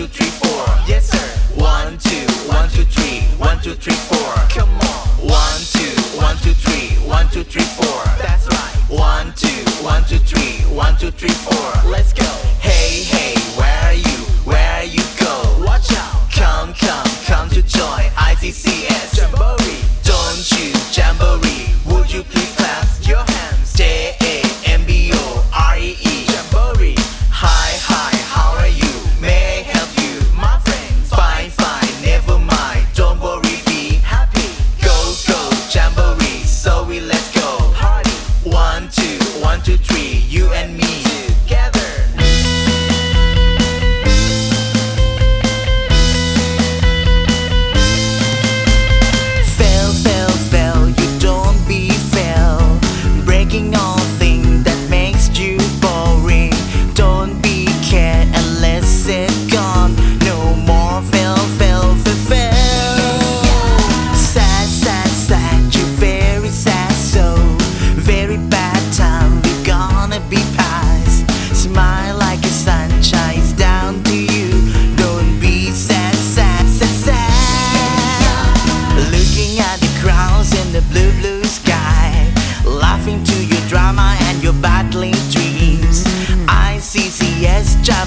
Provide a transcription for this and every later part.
two, three, four. Yes, sir. One, two, one, two, three. One, two, three, four. Come on. One two, one two three, one two three four. That's right. One two, one two three, one two three four. Let's go.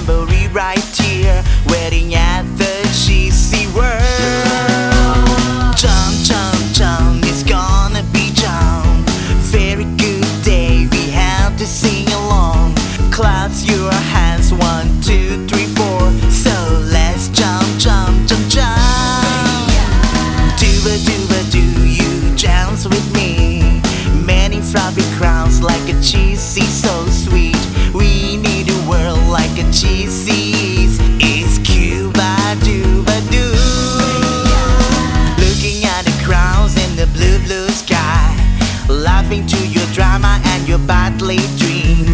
memory right here, wedding at the Cheezy World. Jump, jump, jump! it's gonna be jump. Very good day, we have to sing along. Clouds. you she sees is Cuba Duba Doo. Looking at the crowds in the blue, blue sky, laughing to your drama and your badly dreams.